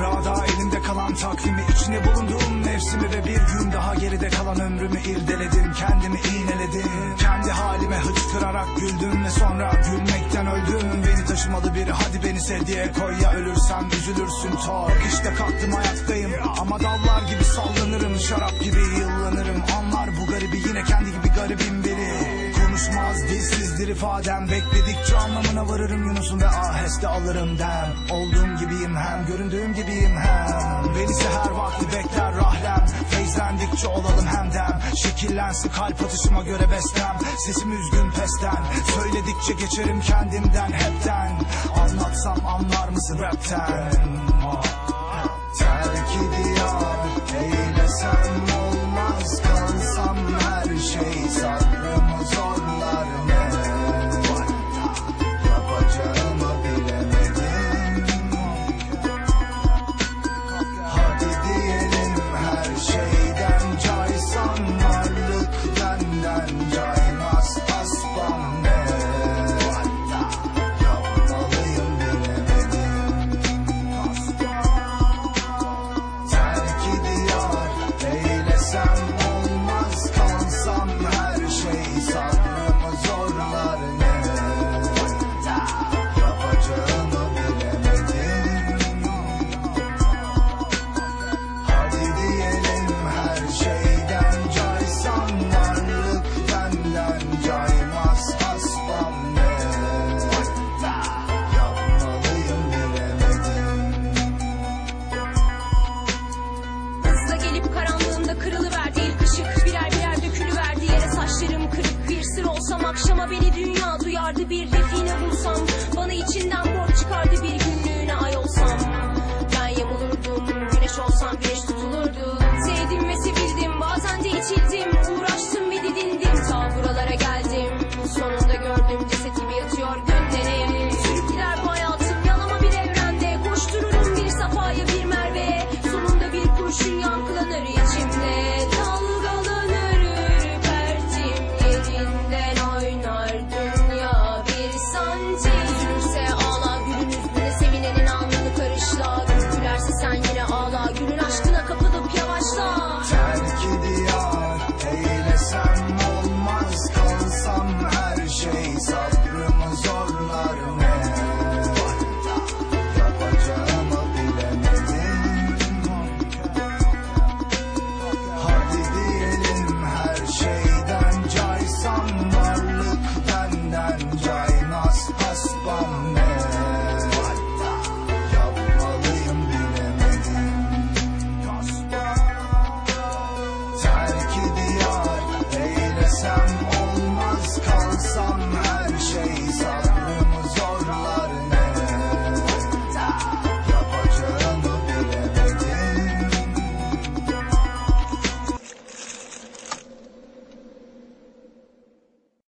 yaprağı da elimde kalan takvimi içine bulunduğum mevsimi ve bir gün daha geride kalan ömrümü irdeledim kendimi iğneledim. Kendi halime hıçkırarak güldüm ve sonra gülmekten öldüm. Beni taşımalı biri hadi beni sev diye koy. Ya ölürsem üzülürsün tor. İşte kalktım ayaktayım. Ama dallar gibi sallanırım şarap gibi yıllanırım. Anlar bu garibi yine kendi gibi garibim dilsizdir ifadem? Bekledikçe anlamına varırım Yunus'un ve aheste alırım dem. Olduğum gibiyim hem göründüğüm gibiyim hem. Beni seher vakti bekler rahlem. Feyzlendikçe olalım hemdem Şekillensin kalp atışıma göre bestem. Sesim üzgün pesten. Söyledikçe geçerim kendimden hepten. Anlatsam anlar mısın rapten? Terk ediyor Eylesem olmaz. Kalsam her şey sadece shame. vardı bir define bulsam. Bana içinden borç çıkardı bir günlüğüne ay olsam. Ben yamulurdum güneş olsam güneş tutulurdu. Sevdim ve sevildim bazen de içildim. Uğraştım ve didindim ta buralara geldim. Sonunda gördüm ceset gibi yatıyor.